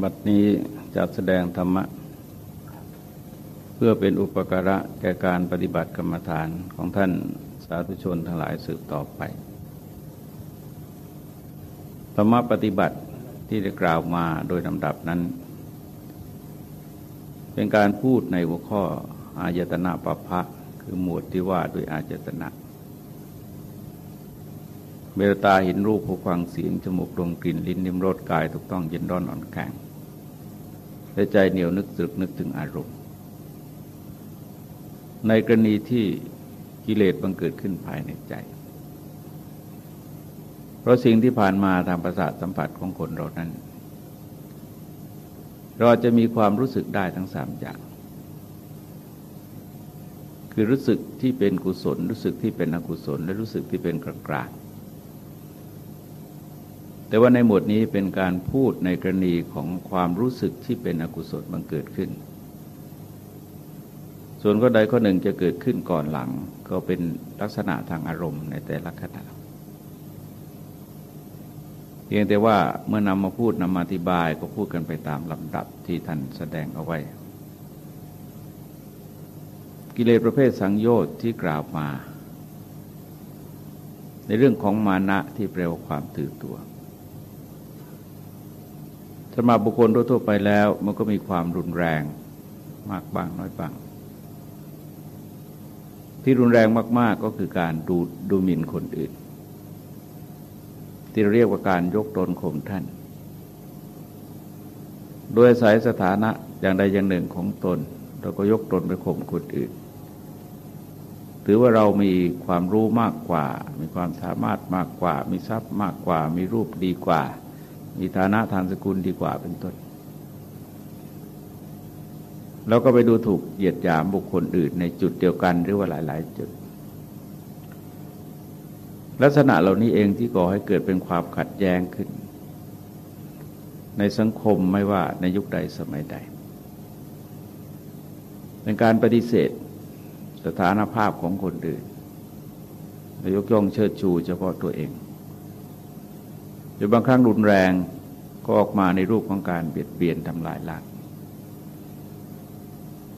บัดนี้จัดแสดงธรรมะ เพื่อเป็นอุปการะแก่การปฏิบัติกรรมฐานของท่านสาธุชนทั้งหลายสืบต่อไป ธรรมะปฏิบัติที่ได้กล่าวมาโดยลำดับนั้น เป็นการพูดในหัวข้ออายตนะปภะคือหมวดที่ว่าด้วยอายตนะ เบลตาเห็นรูปหูฟังเสียงจมูกดมกลิ่นลิ้นนิ้มรสกายถูกต้องเย็นร้อนอ่อนแข็งและใจเหนียวนึกสึกนึกถึงอารมณ์ ในกรณีที่กิเลสบังเกิดขึ้นภายในใจ เพราะสิ่งที่ผ่านมาทางประสาทสัมผัสของคนเรานั้น เราจะมีความรู้สึกได้ทั้งสามอย่าง คือรู้สึกที่เป็นกุศล รู้สึกที่เป็นอกุศล และรู้สึกที่เป็นกลาง แต่ว่าในหมวดนี้เป็นการพูดในกรณีของความรู้สึกที่เป็นอกุศลบังเกิดขึ้น ส่วนข้อใดข้อหนึ่งจะเกิดขึ้นก่อนหลัง ก็เป็นลักษณะทางอารมณ์ในแต่ละขณะเพียงแต่ว่าเมื่อนำมาพูดนำมาอธิบายก็พูดกันไปตามลำดับที่ท่านแสดงเอาไว้ กิเลสประเภทสังโยชน์ที่กล่าวมา ในเรื่องของมานะที่แปลว่าความถือตัว สำหรับบุคคลทั่วไปแล้ว มันก็มีความรุนแรงมากบ้างน้อยบ้าง ที่รุนแรงมาก ๆก็คือการดูดูหมิ่นคนอื่น ที่เรียกว่าการยกตนข่มท่าน โดยสายสถานะอย่างใดอย่างหนึ่งของตน เราก็ยกตนไปข่มคนอื่น ถือว่าเรามีความรู้มากกว่า มีความสามารถมากกว่า มีทรัพย์มากกว่า มีรูปดีกว่า มีฐานะทางสกุลดีกว่าเป็นต้น แล้วก็ไปดูถูกเหยียดหยามบุคคลอื่นในจุดเดียวกันหรือว่าหลาย ๆ จุด ลักษณะเหล่านี้เองที่ก่อให้เกิดเป็นความขัดแย้งขึ้น ในสังคมไม่ว่าในยุคใดสมัยใด เป็นการปฏิเสธสถานภาพของคนอื่นยกย่องเชิดชูเฉพาะตัวเอง รือบางครั้งรุนแรงก็ออกมาในรูปของการเบียดเบียนทำลายล้าง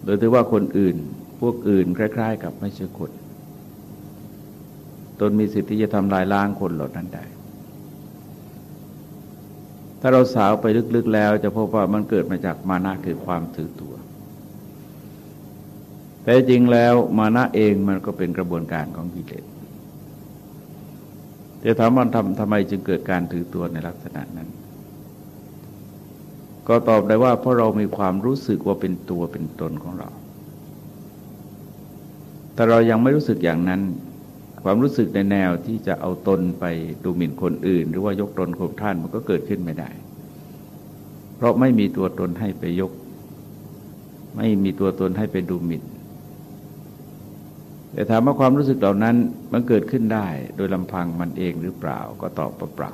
โดยถือว่าคนอื่นพวกอื่นคล้าย ๆ กับไม่ใช่คนตนมีสิทธิ์ที่จะทำลายล้างคนเหล่านั้นได้ ถ้าเราสาวไปลึกๆแล้ว จะพบว่ามันเกิดมาจากมานะคือความถือตัว แต่จริงแล้วมานะเองมันก็เป็นกระบวนการของกิเลส แต่ถามว่าทำทำไมจึงเกิดการถือตัวในลักษณะนั้น ก็ตอบได้ว่าเพราะเรามีความรู้สึกว่าเป็นตัวเป็นตนของเรา แต่เรายังไม่รู้สึกอย่างนั้น ความรู้สึกในแนวที่จะเอาตนไปดูหมิ่นคนอื่น หรือว่ายกตนข่มท่านมันก็เกิดขึ้นไม่ได้ เพราะไม่มีตัวตนให้ไปยก ไม่มีตัวตนให้ไปดูหมิ่น แต่ถามว่าความรู้สึกเหล่านั้นมันเกิดขึ้นได้โดยลำพังมันเองหรือเปล่าก็ตอบเปล่า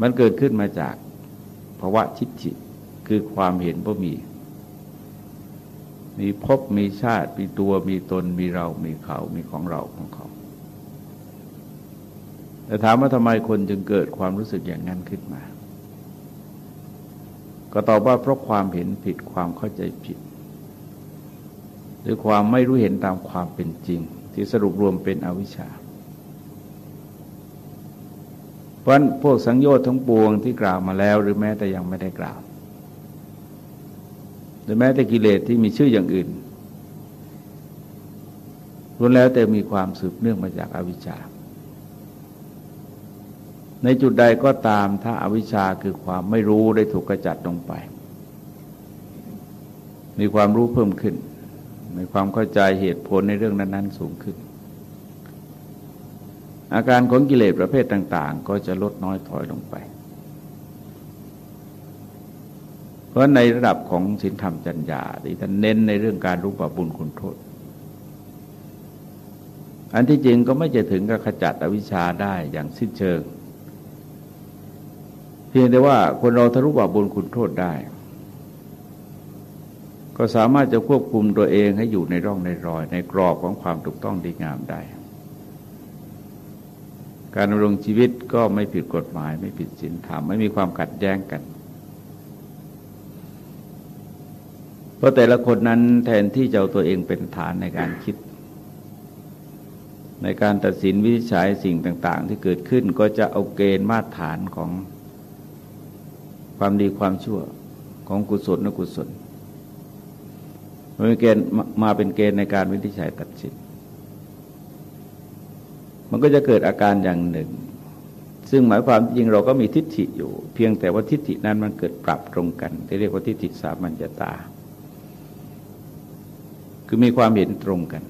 มันเกิดขึ้นมาจากภาวะชิดจิคือความเห็นว่ามี มีพบมีชาติ มีตัวมีตนมีเรามีเขา มีของเราของเขา แต่ถามว่าทำไมคนจึงเกิดความรู้สึกอย่างนั้นขึ้นมา ก็ตอบว่าเพราะความเห็นผิดความเข้าใจผิด หรือความไม่รู้เห็นตามความเป็นจริง ที่สรุปรวมเป็นอวิชชา เพราะพวกสังโยชน์ทั้งปวงที่กล่าวมาแล้ว หรือแม้แต่ยังไม่ได้กล่าว หรือแม้แต่กิเลสที่มีชื่ออย่างอื่นล้วนแล้วแต่มีความสืบเนื่องมาจากอาวิชชา ในจุดใดก็ตามถ้าอาวิชชาคือความไม่รู้ได้ถูกกระจัดลงไป มีความรู้เพิ่มขึ้น มีความเข้าใจเหตุผลในเรื่องนั้น ๆ สูงขึ้น อาการของกิเลสประเภทต่าง ๆ ก็จะลดน้อยถอยลงไป เพราะในระดับของศีลธรรมจัญญาที่ท่านเน้นในเรื่องการรู้บาบุญคุณโทษ อันที่จริงก็ไม่จะถึงกับขจัดอวิชชาได้อย่างสิ้นเชิง เพียงแต่ว่าคนเราทะลุบาบุญคุณโทษได้ ก็สามารถจะควบคุมตัวเองให้อยู่ในร่องในรอย ในกรอบของความถูกต้องดีงามได้ การดำรงชีวิตก็ไม่ผิดกฎหมาย ไม่ผิดศีลธรรมไม่มีความขัดแย้งกัน เพราะแต่ละคนนั้นแทนที่จะเอาตัวเองเป็นฐานในการคิด ในการตัดสินวิจัยสิ่งต่าง ๆ ที่เกิดขึ้นก็จะเอาเกณฑ์มาตรฐานของความดีความชั่วของกุศลและกุศล มาเป็นเกณฑ์มาเป็นเกณฑ์ในการวินิจฉัยตัดสิน มันก็จะเกิดอาการอย่างหนึ่ง ซึ่งหมายความจริงเราก็มีทิฏฐิอยู่ เพียงแต่ว่าทิฏฐินั้นมันเกิดปรับตรงกัน ที่เรียกว่าทิฏฐิสามัญญาตา คือมีความเห็นตรงกัน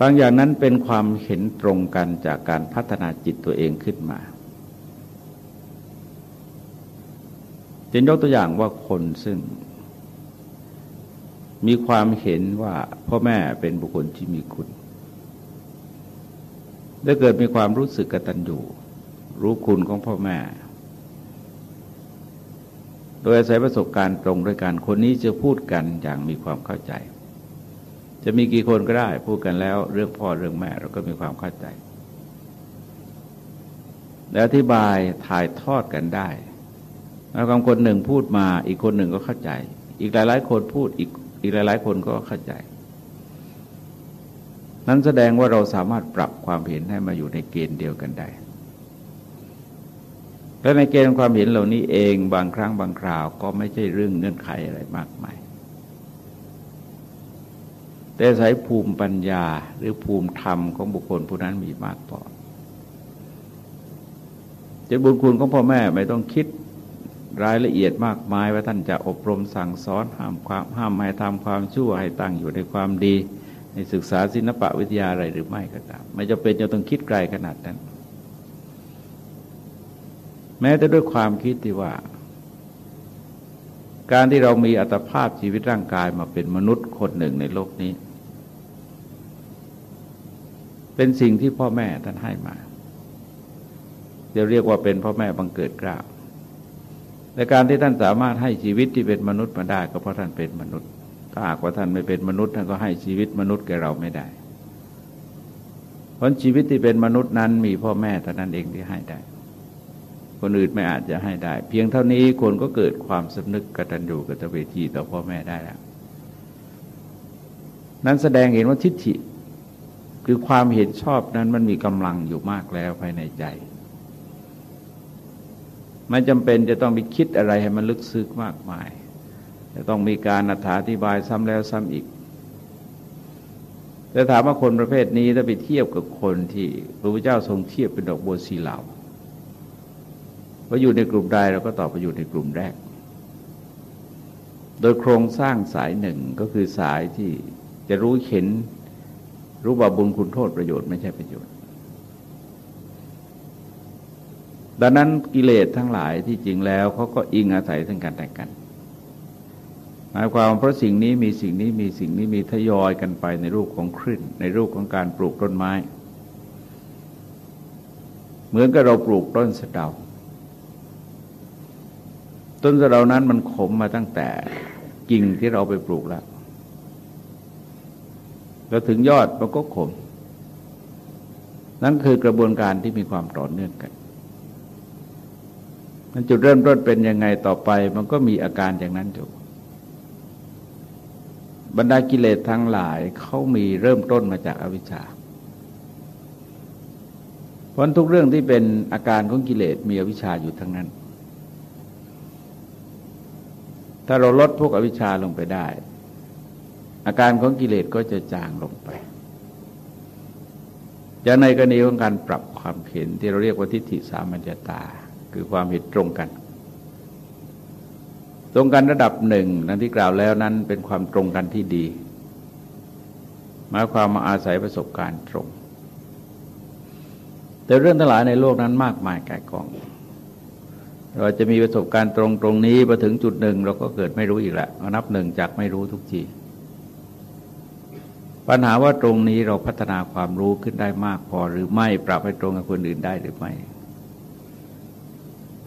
บางอย่างนั้นเป็นความเห็นตรงกันจากการพัฒนาจิตตัวเองขึ้นมาจะยกตัวอย่างว่าคนซึ่ง มีความเห็นว่าพ่อแม่เป็นบุคคลที่มีคุณ ได้เกิดมีความรู้สึกกตัญญูรู้คุณของพ่อแม่ โดยอาศัยประสบการณ์ตรงด้วยกันคนนี้จะพูดกันอย่างมีความเข้าใจ จะมีกี่คนก็ได้พูดกันแล้ว เรื่องพ่อเรื่องแม่เราก็มีความเข้าใจและอธิบายถ่ายทอดกันได้แล้วคำคนหนึ่งพูดมา อีกคนหนึ่งก็เข้าใจ อีกหลายๆ คนพูดอีก อีกหลายๆ คนก็เข้าใจ นั้นแสดงว่าเราสามารถปรับความเห็นให้มาอยู่ในเกณฑ์เดียวกันได้และในเกณฑ์ความเห็นเหล่านี้เองบางครั้งบางคราวก็ไม่ใช่เรื่องเงื่อนไขอะไรมากมาย แต่สายภูมิปัญญาหรือภูมิธรรมของบุคคลผู้นั้นมีมากพอจะบุญคุณของพ่อแม่ไม่ต้องคิด รายละเอียดมากมายว่าท่านจะอบรมสั่งสอนห้ามความห้ามให้ทำความชั่วให้ตั้งอยู่ในความดี ในศึกษาศิลปะวิทยาอะไรหรือไม่ก็ตามไม่จะเป็นจะต้องคิดไกลขนาดนั้น แม้แต่ด้วยความคิดที่ว่า การที่เรามีอัตภาพชีวิตร่างกายมาเป็นมนุษย์คนหนึ่งในโลกนี้ เป็นสิ่งที่พ่อแม่ท่านให้มาจะเรียกว่าเป็นพ่อแม่บังเกิดกล้าว แต่การที่ท่านสามารถให้ชีวิตที่เป็นมนุษย์มาได้ก็เพราะท่านเป็นมนุษย์ ถ้าหากว่าท่านไม่เป็นมนุษย์ท่านก็ให้ชีวิตมนุษย์แก่เราไม่ได้ เพราะชีวิตที่เป็นมนุษย์นั้นมีพ่อแม่เท่านั้นเองที่ให้ได้ คนอื่นไม่อาจจะให้ได้ เพียงเท่านี้คนก็เกิดความสำนึกกตัญญูกตเวทีต่อพ่อแม่ได้แล้ว นั้นแสดงเห็นว่าทิฏฐิคือความเห็นชอบนั้นมันมีกำลังอยู่มากแล้วภายในใจ ไม่จำเป็นจะต้องไปคิดอะไรให้มันลึกซึ้งมากมาย จะต้องมีการอธิบายซ้ำแล้วซ้ำอีก แต่ถามว่าคนประเภทนี้ถ้าไปเทียบกับคนที่พระพุทธเจ้าทรงเทียบเป็นดอกบัวสีเหลาว่าอยู่ในกลุ่มใดเราก็ตอบว่าอยู่ในกลุ่มแรก โดยโครงสร้างสายหนึ่งก็คือสายที่จะรู้เห็นรู้ว่าบุญคุณโทษประโยชน์ไม่ใช่ประโยชน์ ดังนั้นกิเลสทั้งหลายที่จริงแล้วเขาก็อิงอาศัยซึ่งกันและกัน หมายความเพราะสิ่งนี้มีสิ่งนี้มีสิ่งนี้มีทยอยกันไปในรูปของคลื่นในรูปของการปลูกต้นไม้ เหมือนกับเราปลูกต้นสะเดา ต้นสะเดานั้นมันขมมาตั้งแต่กิ่งที่เราไปปลูกแล้วแล้วถึงยอดมันก็ขม นั่นคือกระบวนการที่มีความต่อเนื่องกัน มันจุดเริ่มต้นเป็นยังไงต่อไป มันก็มีอาการอย่างนั้นอยู่บรรดากิเลสทั้งหลายเขามีเริ่มต้นมาจากอวิชชาเพราะทุกเรื่องที่เป็นอาการของกิเลสมีอวิชชาอยู่ทั้งนั้น ถ้าเราลดพวกอวิชชาลงไปได้ อาการของกิเลสก็จะจางลงไปจะในกรณีของการปรับความเห็นที่เราเรียกว่าทิฏฐิสามัญญาตา คือความเห็นตรงกัน ตรงกันระดับหนึ่งนั้นที่กล่าวแล้วนั้นเป็นความตรงกันที่ดีหมายความมาอาศัยประสบการณ์ตรง แต่เรื่องทั้งหลายในโลกนั้นมากมายกายกอง เราจะมีประสบการณ์ตรงตรงนี้พอถึงจุดหนึ่งเราก็เกิดไม่รู้อีกล้วนับหนึ่งจากไม่รู้ทุกทีปัญหาว่าตรงนี้เราพัฒนาความรู้ขึ้นได้มากพอหรือไม่ปรับให้ตรงกับคนอื่นได้หรือไม่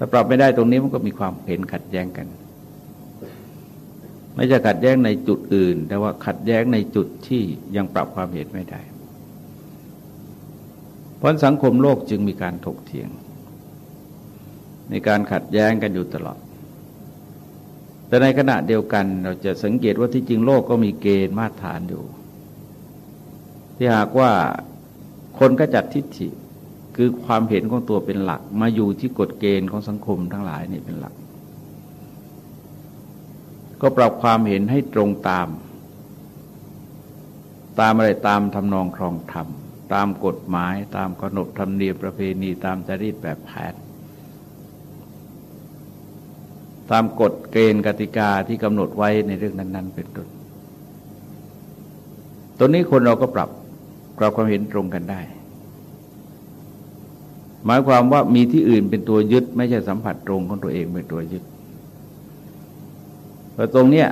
ถ้าปรับไม่ได้ตรงนี้มันก็มีความเห็นขัดแย้งกัน ไม่ใช่ขัดแย้งในจุดอื่น แต่ว่าขัดแย้งในจุดที่ยังปรับความเห็นไม่ได้ เพราะสังคมโลกจึงมีการถกเถียง ในการขัดแย้งกันอยู่ตลอด แต่ในขณะเดียวกันเราจะสังเกตว่าที่จริงโลกก็มีเกณฑ์มาตรฐานอยู่ ที่หากว่าคนก็จัดทิฏฐิ คือความเห็นของตัวเป็นหลัก มาอยู่ที่กฎเกณฑ์ของสังคมทั้งหลายนี่เป็นหลัก ก็ปรับความเห็นให้ตรงตาม ตามอะไรตามทำนองครองธรรมตามกฎหมายตามขนบธรรมเนียมประเพณีตามจริตแบบแผนตามกฎเกณฑ์กติกาที่กำหนดไว้ในเรื่องนั้น ๆ เป็นต้นตัวนี้คนเราก็ปรับปรับความเห็นตรงกันได้ หมายความว่ามีที่อื่นเป็นตัวยึด ไม่ใช่สัมผัสตรงของตัวเองเป็นตัวยึดแต่ตรงเนี้ย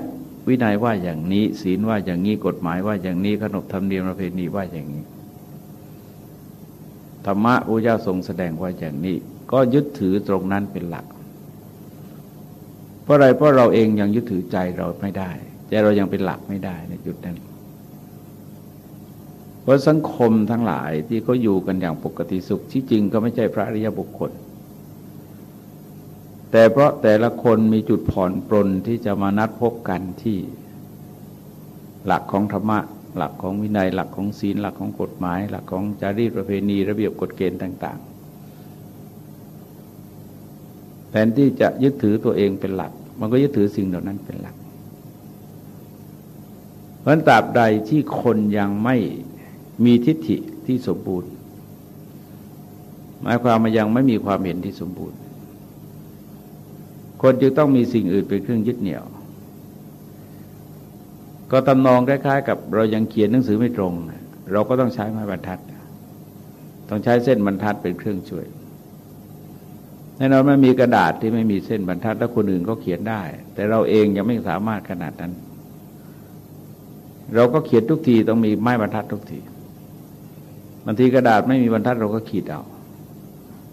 วินัยว่าอย่างนี้ ศีลว่าอย่างนี้กฎหมายว่าอย่างนี้ขนบธรรมเนียมประเพณีว่าอย่างนี้ธรรมะพระเจ้าทรงแสดงว่าอย่างนี้ ก็ยึดถือตรงนั้นเป็นหลัก เพราะอะไรเพราะเราเองยังยึดถือใจเราไม่ได้ใจเรายังเป็นหลักไม่ได้ในจุดนั้น ราะสังคมทั้งหลายที่เขาอยู่กันอย่างปกติสุขที่จริงก็ไม่ใช่พระอริยบุคคล แต่เพราะแต่ละคนมีจุดผ่อนปลนที่จะมานัดพบกันที่หลักของธรรมะ หลักของวินัย หลักของศีล หลักของกฎหมาย หลักของจารีตประเพณีระเบียบกฎเกณฑ์ต่าง ๆแทนที่จะยึดถือตัวเองเป็นหลัก มันก็ยึดถือสิ่งเหล่านั้นเป็นหลัก เพราะตราบใดที่คนยังไม่ มีทิฏฐิที่สมบูรณ์ หมายความมายังไม่มีความเห็นที่สมบูรณ์ คนจึงต้องมีสิ่งอื่นเป็นเครื่องยึดเหนี่ยว ก็ตำนองคล้ายๆ กับเรายังเขียนหนังสือไม่ตรง เราก็ต้องใช้ไม้บรรทัด ต้องใช้เส้นบรรทัดเป็นเครื่องช่วยแน่นอนไม่มีกระดาษที่ไม่มีเส้นบรรทัดแล้วคนอื่นก็เขียนได้ แต่เราเองยังไม่สามารถขนาดนั้น เราก็เขียนทุกทีต้องมีไม้บรรทัดทุกที บางทีกระดาษไม่มีบรรทัดเราก็ขีดเอา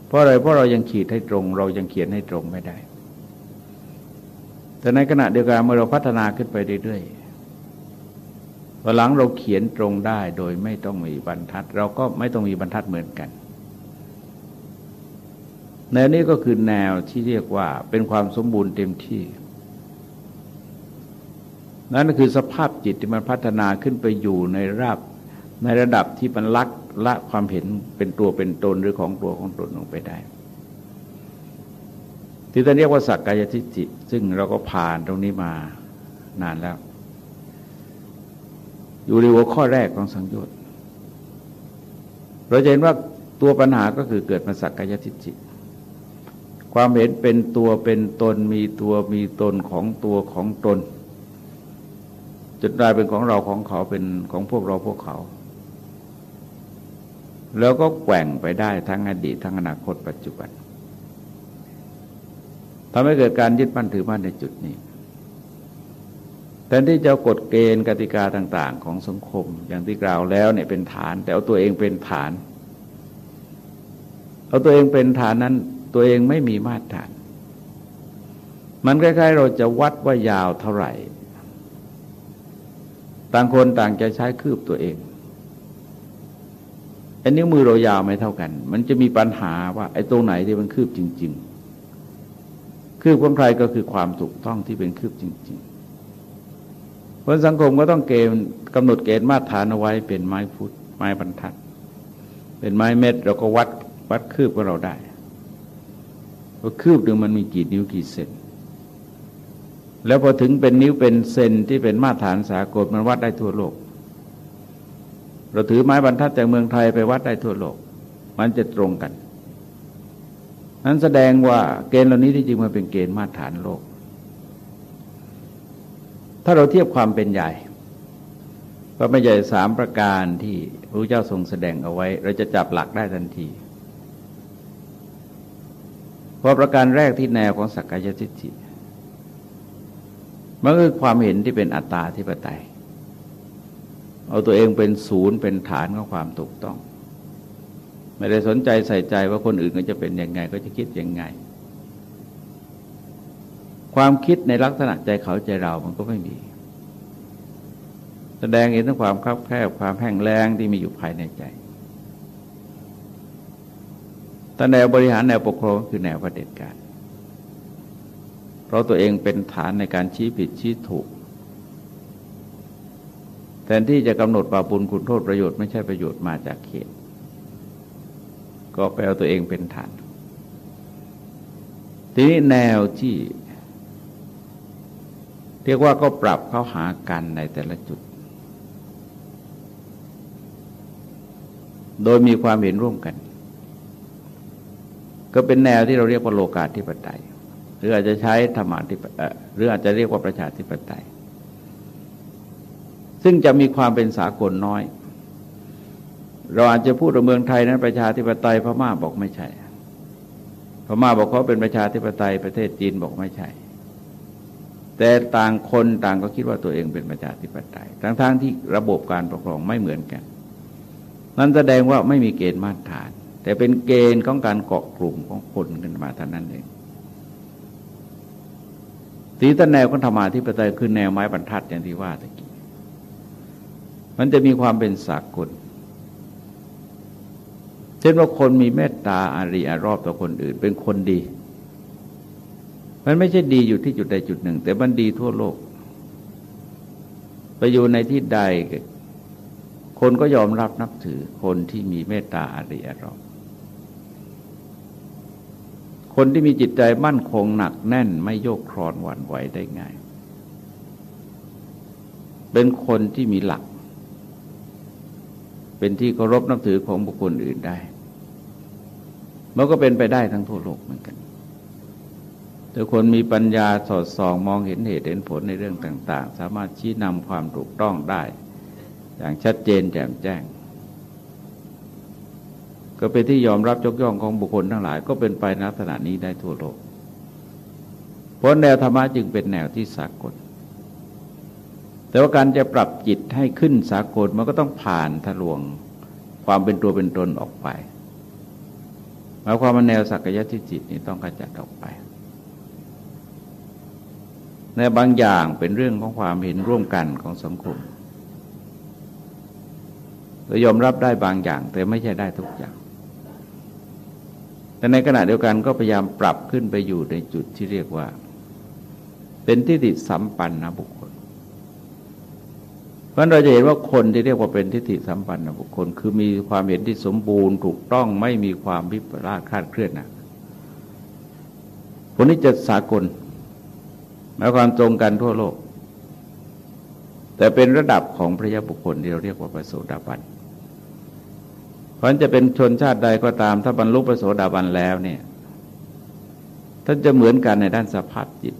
เพราะอะไรเพราะเรายังขีดให้ตรง เรายังเขียนให้ตรงไม่ได้ แต่ในขณะเดียวกันเมื่อเราพัฒนาขึ้นไปเรื่อยๆวันหลังเราเขียนตรงได้โดยไม่ต้องมีบรรทัด เราก็ไม่ต้องมีบรรทัดเหมือนกันแนวนี้ก็คือแนวที่เรียกว่าเป็นความสมบูรณ์เต็มที่ นั่นคือสภาพจิตที่มันพัฒนาขึ้นไปอยู่ในราบในระดับที่มันลัก ละความเห็นเป็นตัวเป็นตนหรือของตัวของตนลงไปได้ ที่ท่านเรียกว่าสักกายทิฏฐิซึ่งเราก็ผ่านตรงนี้มานานแล้ว อยู่ในหัวข้อแรกของสังโยชน์เราจะเห็นว่าตัวปัญหาก็คือเกิดมาสักกายทิฏฐิความเห็นเป็นตัวเป็นตนมีตัวมีตนของตัวของตนจุดกลายเป็นของเราของเขาเป็นของพวกเราพวกเขา แล้วก็แกว่งไปได้ทั้งอดีตทั้งอนาคตปัจจุบันทำให้เกิดการยึดมั่นถือมั่นในจุดนี้แทนที่จะกฎเกณฑ์กติกาต่าง ๆ ของสังคม อย่างที่กล่าวแล้วเนี่ยเป็นฐาน แต่เอาตัวเองเป็นฐาน เอาตัวเองเป็นฐานนั้น ตัวเองไม่มีมาตรฐาน มันคล้ายๆ เราจะวัดว่ายาวเท่าไหร่ ต่างคนต่างจะใช้คืบตัวเอง อ้นิ้วมือเรายาวไม่เท่ากัน มันจะมีปัญหาว่าไอ้ตรงไหนที่มันคืบจริง ๆ คืบของใครก็คือความถูกต้องที่เป็นคืบจริง ๆ เพราะสังคมก็ต้องเกณฑ์กำหนดเกณฑ์มาตรฐานเอาไว้เป็นไม้ฟุตไม้บรรทัด เป็นไม้เม็ดเราก็วัดวัดคืบของเราได้ว่าคืบหนึ่งมันมีกี่นิ้วกี่เซนแล้วพอถึงเป็นนิ้วเป็นเซนที่เป็นมาตรฐานสากลมันวัดได้ทั่วโลก เราถือไม้บรรทัดจากเมืองไทยไปวัดได้ทั่วโลก มันจะตรงกัน นั้นแสดงว่าเกณฑ์เหล่านี้ที่จริงมันเป็นเกณฑ์มาตรฐานโลก ถ้าเราเทียบความเป็นใหญ่ก็ไม่ใหญ่สามประการที่พระเจ้าทรงแสดงเอาไว้ เราจะจับหลักได้ทันที เพราะประการแรกที่แนวของสักกายทิฏฐิมันคือความเห็นที่เป็นอัตตาธิปไตย เอาตัวเองเป็นศูนย์เป็นฐานของความถูกต้อง ไม่ได้สนใจใส่ใจว่าคนอื่นก็จะเป็นยังไง ก็จะคิดยังไง ความคิดในลักษณะใจเขาใจเรามันก็ไม่มี แสดงเห็นถึงความคับแคบความแห้งแล้งที่มีอยู่ภายในใจแต่แนวบริหารแนวปกครองคือแนวประเด็จการ เพราะตัวเองเป็นฐานในการชี้ผิดชี้ถูก แทนที่จะกำหนดปราบุญคุณโทษประโยชน์ไม่ใช่ประโยชน์มาจากเขต ก็ไปเอาตัวเองเป็นฐาน ทีนี้แนวที่ เรียกว่าก็ปรับเข้าหากันในแต่ละจุด โดยมีความเห็นร่วมกัน ก็เป็นแนวที่เราเรียกว่าโลกาธิปไตย หรืออาจจะใช้ธรรมาธิปหรืออาจจะเรียกว่าประชาธิปไตย ซึ่งจะมีความเป็นสากลน้อย เราอาจจะพูดว่าเมืองไทยนั้นประชาธิปไตยพม่าบอกไม่ใช่ พม่าบอกเขาเป็นประชาธิปไตยประเทศจีนบอกไม่ใช่ แต่ต่างคนต่างก็คิดว่าตัวเองเป็นประชาธิปไตย ทั้งๆทที่ระบบการปกครองไม่เหมือนกัน นั้นแสดงว่าไม่มีเกณฑ์มาตรฐาน แต่เป็นเกณฑ์ของการเกาะกลุ่มของคนขึ้นมาเท่านั้นเองตีตะแนวของธรรมาธิปไตยคือแนวไม้บรรทัดอย่างที่ว่าตะกี้ มันจะมีความเป็นสากลเช่นว่าคนมีเมตตาอารีอารอบต่อคนอื่น เป็นคนดี มันไม่ใช่ดีอยู่ที่จุดใดจุดหนึ่ง แต่มันดีทั่วโลก ไปอยู่ในที่ใด คนก็ยอมรับนับถือคนที่มีเมตตาอารีอารอบคนที่มีจิตใจมั่นคงหนักแน่นไม่โยกคลอนหวั่นไหวได้ง่าย เป็นคนที่มีหลัก เป็นที่เคารพนับถือของบุคคลอื่นได้ มันก็เป็นไปได้ทั้งทั่วโลกเหมือนกันแต่คนมีปัญญาสอดส่องมองเห็นเหตุเห็นผลในเรื่องต่าง ๆ สามารถชี้นำความถูกต้องได้ อย่างชัดเจนแจ่มแจ้ง ก็เป็นที่ยอมรับยกย่องของบุคคลทั้งหลาย ก็เป็นไปในลักษณะนี้ได้ทั่วโลกเพราะแนวธรรมะจึงเป็นแนวที่สากล แต่ว่าการจะปรับจิตให้ขึ้นสากลมันก็ต้องผ่านทะลวงความเป็นตัวเป็นตนออกไปหมายความว่าแนวสักยะทิจิตนี่ต้องกระจัดออกไป ในบางอย่างเป็นเรื่องของความเห็นร่วมกันของสังคมเรายอมรับได้บางอย่าง แต่ไม่ใช่ได้ทุกอย่าง แต่ในขณะเดียวกันก็พยายามปรับขึ้นไปอยู่ในจุดที่เรียกว่า เป็นที่ติสัมปันนะบุคคล เพราะเราจะเห็นว่าคนที่เรียกว่าเป็นทิฏฐิสัมปันธ์บุคคล คือมีความเห็นที่สมบูรณ์ถูกต้องไม่มีความวิปลาสคาดเคลื่อนนะคนนี้จะสากลหมายความตรงกันทั่วโลก แต่เป็นระดับของพระยาบุคคลที่เราเรียกว่าประโสดาบันเพราะจะเป็นชนชาติใดก็ตาม ถ้าบรรลุประโสดาบันแล้วเนี่ยท่านจะเหมือนกันในด้านสภาพจิต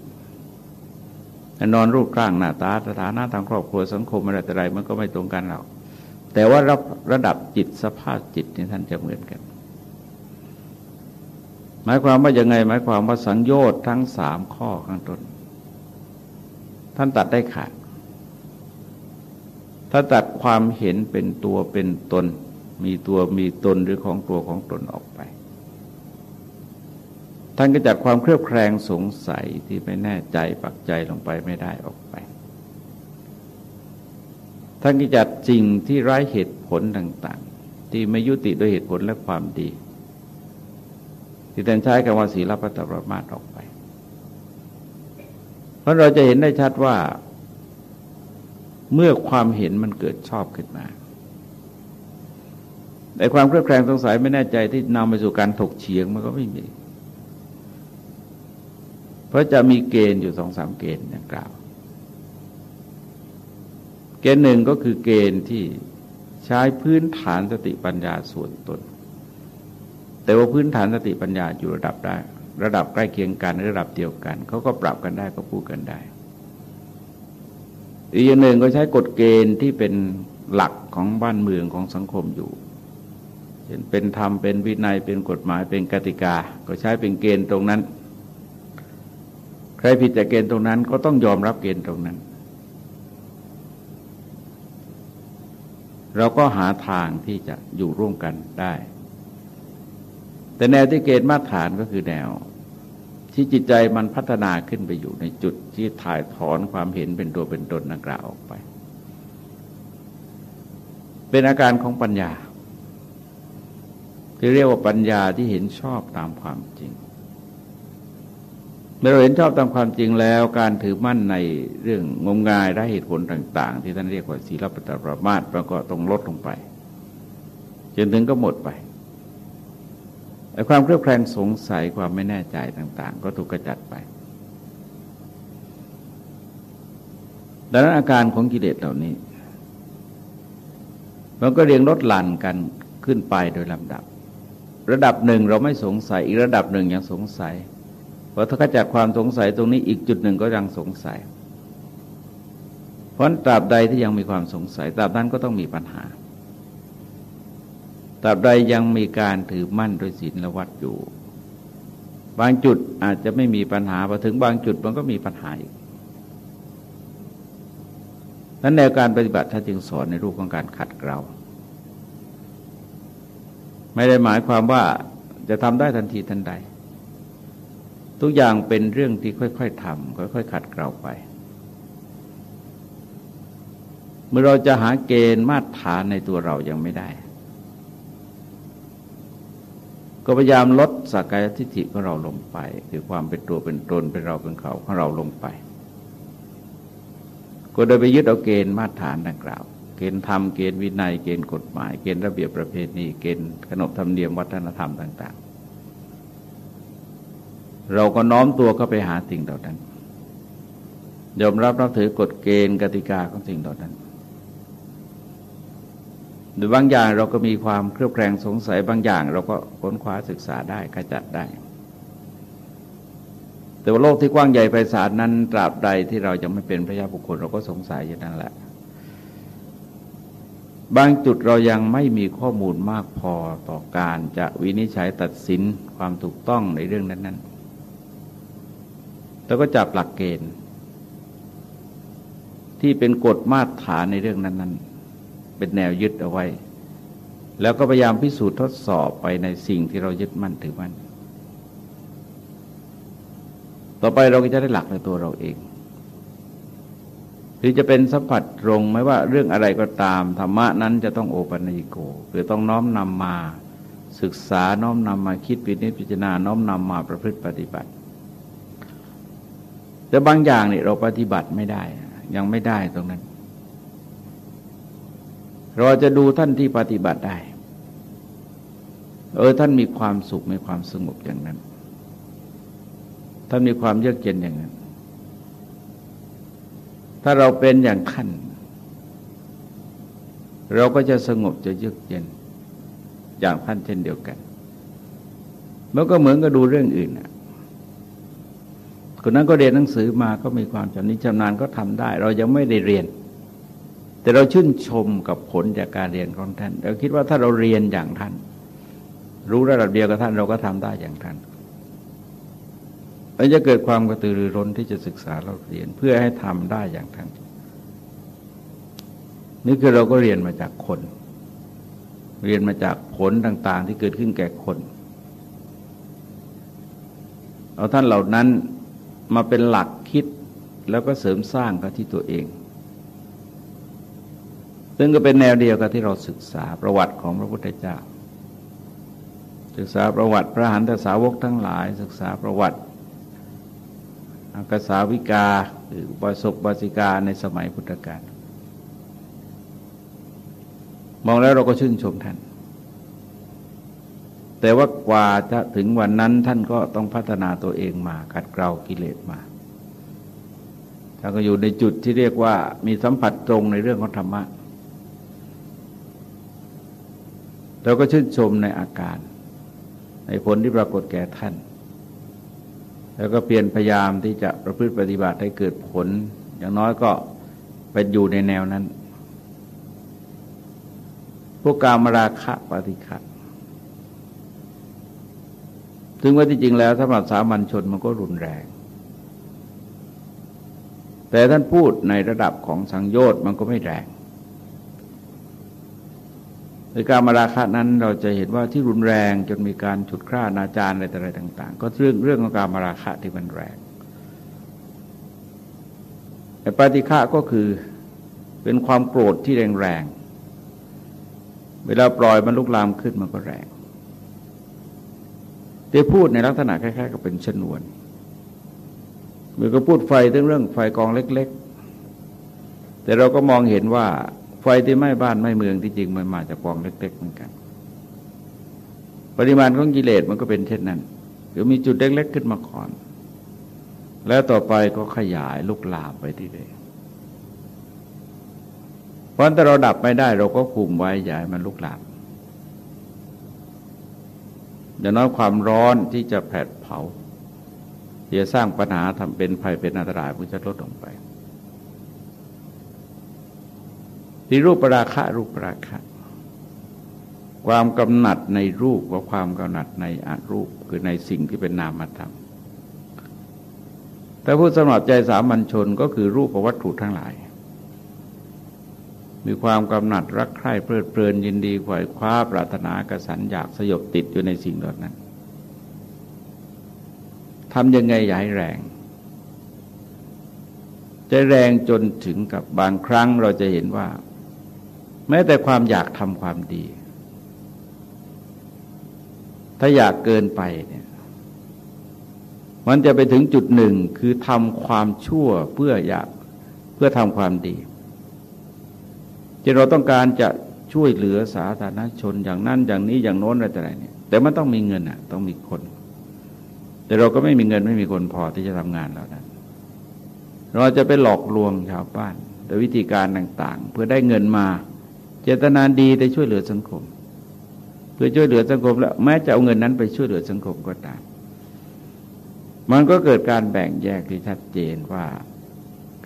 นอนรูปร่างหน้าตาสถานะทางครอบครัวสังคมอะไรแต่ไรมันก็ไม่ตรงกันหรอกแต่ว่าระระดับจิตสภาพจิตนี่ท่านจะเหมือนกัน หมายความว่ายังไง หมายความว่าสังโยชน์ทั้งสามข้อข้างต้น ท่านตัดได้ขาดถ้าตัดความเห็นเป็นตัวเป็นตน มีตัวมีตนหรือของตัวของตนออกไป ท่านก็จัดความเครือบแคลงสงสัยที่ไม่แน่ใจปักใจลงไปไม่ได้ออกไป ท่านก็จัดสิ่งที่ไร้เหตุผลต่างๆ ที่ไม่ยุติด้วยเหตุผลและความดี ที่ท่านใช้คำว่าศีลปัตตประมาทออกไป เพราะเราจะเห็นได้ชัดว่า เมื่อความเห็นมันเกิดชอบขึ้นมาแต่ความเครือบแคลงสงสัยไม่แน่ใจที่นำไปสู่การถกเฉียงมันก็ไม่มี เพราะจะมีเกณฑ์อยู่สองสามเกณฑ์อย่างกล่าว เกณฑ์หนึ่งก็คือเกณฑ์ที่ใช้พื้นฐานสติปัญญาส่วนตน แต่ว่าพื้นฐานสติปัญญาอยู่ระดับได้ ระดับใกล้เคียงกันระดับเดียวกันเขาก็ปรับกันได้ก็พูดกันได้ อีกอย่างหนึ่งก็ใช้กฎเกณฑ์ที่เป็นหลักของบ้านเมืองของสังคมอยู่เป็นธรรมเป็นวินัยเป็นกฎหมายเป็นกติกา ก็ใช้เป็นเกณฑ์ตรงนั้น รผิดจากเกณฑ์ตรงนั้นก็ต้องยอมรับเกณฑ์ตรงนั้น เราก็หาทางที่จะอยู่ร่วมกันได้ แต่แนวที่เกณฑ์มาตรฐานก็คือแนว ที่จิตใจมันพัฒนาขึ้นไปอยู่ในจุดที่ถ่ายถอนความเห็นเป็นตัวเป็นตนนักกล่าวออกไป เป็นอาการของปัญญา ที่เรียกว่าปัญญาที่เห็นชอบตามความจริง เมื่อเราเห็นชอบตามความจริงแล้ว การถือมั่นในเรื่องงมงายและเหตุผลต่าง ๆ ที่ท่านเรียกว่าศีลปฏิปรมาตมันก็ต้องลดลงไป จนถึงก็หมดไปไอ้ความเครือบแคลงสงสัยความไม่แน่ใจต่าง ๆ ก็ถูกกระจัดไป ดังนั้นอาการของกิเลสเหล่านี้ มันก็เรียงลดหลั่นกันขึ้นไปโดยลำดับ ระดับหนึ่งเราไม่สงสัยอีกระดับหนึ่งยังสงสัย พอถ้าขจัดความสงสัยตรงนี้อีกจุดหนึ่งก็ยังสงสัย เพราะตราบใดที่ยังมีความสงสัยตราบนั้นก็ต้องมีปัญหาตราบใดยังมีการถือมั่นโดยศีลละวัดอยู่ บางจุดอาจจะไม่มีปัญหาพอถึงบางจุดมันก็มีปัญหาอีกนั้นแนวการปฏิบัติท่านจึงสอนในรูปของการขัดเกลาไม่ได้หมายความว่าจะทำได้ทันทีทันใด ทุกอย่างเป็นเรื่องที่ค่อย ๆทำค่อย ๆ ขัดเกลาไป เมื่อเราจะหาเกณฑ์มาตรฐานในตัวเรายังไม่ได้ ก็พยายามลดสักกายทิฏฐิของเราลงไป คือความเป็นตัวเป็นตนเป็นเราเป็นเขาของเราลงไป ก็โดยไปยึดเอาเกณฑ์มาตรฐานดังกล่าว เกณฑ์ธรรมเกณฑ์วินัยเกณฑ์กฎหมาย เกณฑ์ระเบียบประเพณีเกณฑ์ขนบธรรมเนียมวัฒนธรรมต่างๆ เราก็น้อมตัวเข้าไปหาสิ่งเหล่านั้นยอมรับรับถือกฎเกณฑ์กติกาของสิ่งเหล่านั้นหรือบางอย่างเราก็มีความเครือบแคลงสงสัยบางอย่าง เราก็ค้นคว้าศึกษาได้ขจัดได้ แต่ว่าโลกที่กว้างใหญ่ไพศาลนั้น ตราบใดที่เรายังไม่เป็นพระยาบุคคล เราก็สงสัยอยู่นั่นแหละ บางจุดเรายังไม่มีข้อมูลมากพอต่อการจะวินิจฉัยตัดสินความถูกต้องในเรื่องนั้นๆ แล้วก็จับหลักเกณฑ์ ที่เป็นกฎมาตรฐานในเรื่องนั้น ๆ เป็นแนวยึดเอาไว้ แล้วก็พยายามพิสูจน์ทดสอบไปในสิ่งที่เรายึดมั่นถือมั่น ต่อไปเราก็จะได้หลักในตัวเราเองหรือจะเป็นสัมผัสตรงไม่ว่าเรื่องอะไรก็ตามธรรมะนั้นจะต้องโอปัญิโกคือต้องน้อมนำมาศึกษาน้อมนำมาคิดพิจารณาน้อมนำมาประพฤติปฏิบัติ แต่บางอย่างเนี่ยเราปฏิบัติไม่ได้ ยังไม่ได้ตรงนั้น เราจะดูท่านที่ปฏิบัติได้ เออท่านมีความสุขมีความสงบอย่างนั้น ท่านมีความเยือกเย็นอย่างนั้น ถ้าเราเป็นอย่างท่านเราก็จะสงบจะเยือกเย็นอย่างท่านเช่นเดียวกัน มันก็เหมือนกับดูเรื่องอื่นนะ คนนั้นก็เรียนหนังสือมาก็มีความชำนิชำนาญก็ทำได้ เรายังไม่ได้เรียน แต่เราชื่นชมกับผลจากการเรียนของท่าน เราคิดว่าถ้าเราเรียนอย่างท่าน รู้ระดับเดียวกับท่านเราก็ทำได้อย่างท่านมันจะเกิดความกระตือรือร้นที่จะศึกษาเราเรียนเพื่อให้ทำได้อย่างท่านนี่คือเราก็เรียนมาจากคน เรียนมาจากผลต่าง ๆ ที่เกิดขึ้นแก่คน เอาท่านเหล่านั้น มาเป็นหลักคิดแล้วก็เสริมสร้างกับที่ตัวเอง ซึ่งก็เป็นแนวเดียวกับที่เราศึกษาประวัติของพระพุทธเจ้า ศึกษาประวัติพระหันตสาวกทั้งหลาย ศึกษาประวัติอากษาวิกาหรือบาศกบาสิกาในสมัยพุทธกาลมองแล้วเราก็ชื่นชมท่าน แต่ว่ากว่าจะถึงวันนั้นท่านก็ต้องพัฒนาตัวเองมาขัดเกลากิเลสมาท่านก็อยู่ในจุดที่เรียกว่ามีสัมผัสตรงในเรื่องของธรรมะเราก็ชื่นชมในอาการ ในผลที่ปรากฏแก่ท่าน แล้วก็เปลี่ยนพยายามที่จะประพฤติปฏิบัติให้เกิดผล อย่างน้อยก็ไปอยู่ในแนวนั้น พวกกามราคะปฏิฆะ ถึงว่าที่จริงแล้วสำหรับสามัญชนมันก็รุนแรง แต่ท่านพูดในระดับของสังโยชน์มันก็ไม่แรงในการมาราคะนั้นเราจะเห็นว่าที่รุนแรงจนมีการฉุดคร่านาจารอะไรต่อะไรต่าง ๆ ก็เรื่องเรื่องของการมาราคะที่มันแรงแต่ปฏิฆะก็คือเป็นความโกรธที่แรงๆเวลาปล่อยมันลุกลามขึ้นมันก็แรง ได้พูดในลักษณะคล้ายๆ กับเป็นชนวนเมื่อก็พูดไฟถึงเรื่องไฟกองเล็ก ๆ แต่เราก็มองเห็นว่าไฟที่ไหม้บ้านไหม้เมืองที่จริงมันมาจากกองเล็ก ๆ เหมือนกัน ปริมาณของกิเลสมันก็เป็นเช่นนั้นหรือมีจุดเล็ก ๆ ขึ้นมาก่อน แล้วต่อไปก็ขยายลุกลามไปที่เดยเพราะถ้าเราดับไม่ได้เราก็คุมไว้อย่าให้มันลุกลาม อย่างน้อยความร้อนที่จะแผดเผาจะสร้างปัญหาทำเป็นภัยเป็นอันตรายมันจะลดลงไปที่รูปปราคะรูปปราคะ ความกำหนัดในรูปกับความกำหนัดในอารูปคือในสิ่งที่เป็นนามธรรมแต่พูดสำหรับใจสามัญชนก็คือรูปวัตถุทั้งหลาย มีความกำหนัดรักใคร่เพลิดเพลินยินดีขวายคว้าปรารถนากระสันอยากสยบติดอยู่ในสิ่งเหล่านั้นทำยังไงอย่าให้แรงจะแรงจนถึงกับบางครั้งเราจะเห็นว่า แม้แต่ความอยากทำความดี ถ้าอยากเกินไปเนี่ย มันจะไปถึงจุดหนึ่งคือทำความชั่วเพื่ออยากเพื่อทำความดี ที่เราต้องการจะช่วยเหลือสาธารณชนอย่างนั้นอย่างนี้อย่างโน้นอะไรแต่ไรเนี่ย แต่มันต้องมีเงินอะ ต้องมีคน แต่เราก็ไม่มีเงินไม่มีคนพอที่จะทำงานเหล่านั้น เราจะไปหลอกลวงชาวบ้านโดยวิธีการต่างๆ เพื่อได้เงินมา เจตนาดีแต่ช่วยเหลือสังคม เพื่อช่วยเหลือสังคม แล้วแม้จะเอาเงินนั้นไปช่วยเหลือสังคมก็ตามมันก็เกิดการแบ่งแยกที่ชัดเจนว่า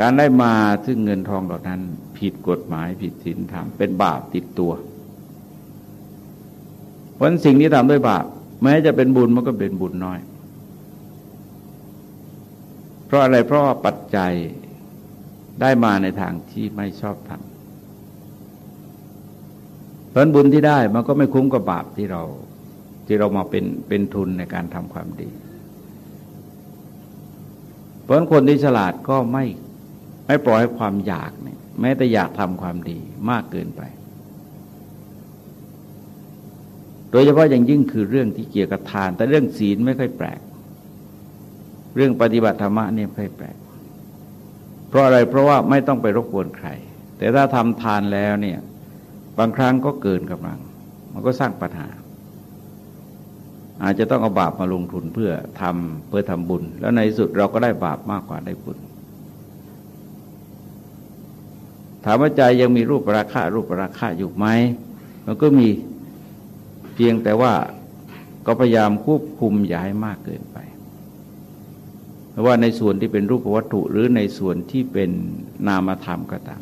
การได้มาซึ่งเงินทองเหล่านั้น ผิดกฎหมายผิดศีลธรรมเป็นบาปติดตัวเพราะสิ่งที่ทำด้วยบาปแม้จะเป็นบุญมันก็เป็นบุญน้อย เพราะอะไรเพราะาปัจจัยได้มาในทางที่ไม่ชอบทำผลบุญที่ได้มันก็ไม่คุ้มกับบาปที่เราที่เรามาเป็นเป็นทุนในการทำความดี เพราะคนที่ฉลาดก็ไม่ ไม่ปล่อยให้ความอยากเนี่ยแม้แต่อยากทำความดีมากเกินไป โดยเฉพาะอย่างยิ่งคือเรื่องที่เกี่ยวกับทาน แต่เรื่องศีลไม่ค่อยแปลก เรื่องปฏิบัติธรรมะเนี่ยไม่แปลก เพราะอะไรเพราะว่าไม่ต้องไปรบกวนใคร แต่ถ้าทำทานแล้วเนี่ยบางครั้งก็เกินกำลัง มันก็สร้างปัญหา อาจจะต้องเอาบาปมาลงทุนเพื่อทำเพื่อทำบุญ แล้วในสุดเราก็ได้บาปมากกว่าได้บุญ ถามว่าใจยังมีรูปราคารูปราคาอยู่ไหมมันก็มีเพียงแต่ว่าก็พยายามควบคุมอย่าให้มากเกินไปเพราะว่าในส่วนที่เป็นรูปวัตถุหรือในส่วนที่เป็นนามธรรมก็ตาม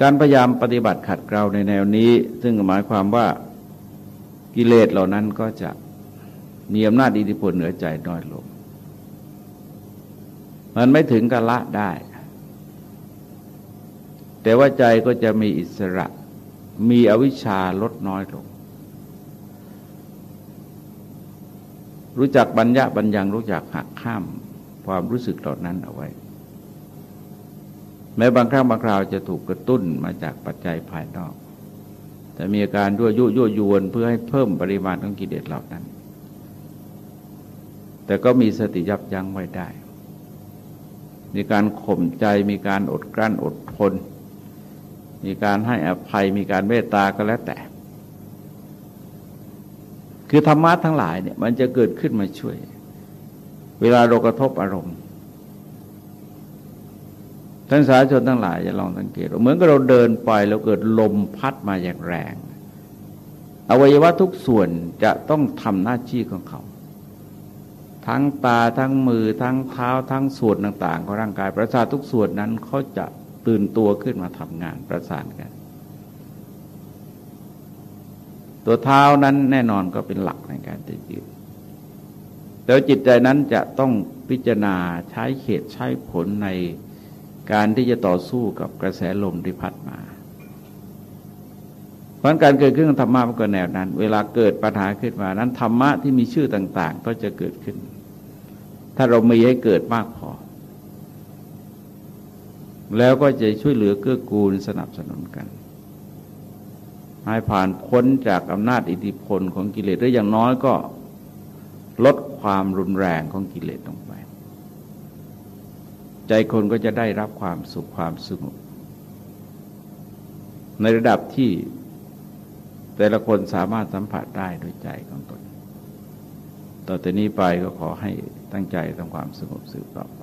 การพยายามปฏิบัติขัดเกลาในแนวนี้ ซึ่งหมายความว่ากิเลสเหล่านั้นก็จะมีอำนาจอิทธิพลเหนือใจน้อยลง มันไม่ถึงกับละได้ แต่ว่าใจก็จะมีอิสระ มีอวิชชาลดน้อยลง รู้จักบัญญับัญญังรู้จักหักข้ามความรู้สึกเหล่านั้นเอาไว้ แม้บางครั้งบางคราวจะถูกกระตุ้นมาจากปัจจัยภายนอก แต่มีอาการยั่วยยุยยวนเพื่อให้เพิ่มปริมาณของกิเลสเหล่านั้น แต่ก็มีสติยับยั้งไว้ได้ มีการข่มใจ มีการอดกลั้นอดทน มีการให้อภัย มีการเมตตาก็แล้วแต่ คือธรรมะทั้งหลายเนี่ยมันจะเกิดขึ้นมาช่วย เวลาเรากระทบอารมณ์ท่านสาชนทั้งหลายจะลองสังเกต เหมือนกับเราเดินไปแล้วเกิดลมพัดมาอย่างแรง อวัยวะทุกส่วนจะต้องทำหน้าที่ของเขา ทั้งตาทั้งมือทั้งเท้าทั้งส่วนต่าง ๆ ของร่างกายประสาททุกส่วนนั้นเขาจะตื่นตัวขึ้นมาทำงานประสานกัน ตัวเท้านั้นแน่นอนก็เป็นหลักในการจะยืนแล้วจิตใจนั้นจะต้องพิจารณาใช้เขตใช้ผลในการที่จะต่อสู้กับกระแสลมที่พัดมาเพราะการเกิดขึ้นของธรรมะมันก็แนวนั้น เวลาเกิดปัญหาขึ้นมานั้นธรรมะที่มีชื่อต่าง ๆ ก็จะเกิดขึ้น ถ้าเรามีให้เกิดมากพอ แล้วก็จะช่วยเหลือเกื้อกูลสนับสนุนกันให้ผ่านพ้นจากอำนาจอิทธิพลของกิเลสหรืออย่างน้อยก็ลดความรุนแรงของกิเลสลงไป ใจคนก็จะได้รับความสุขความสงบในระดับที่แต่ละคนสามารถสัมผัสได้โดยใจของตน ต่อแต่นี้ไปก็ขอให้ ตั้งใจทำความสงบสืบต่อไป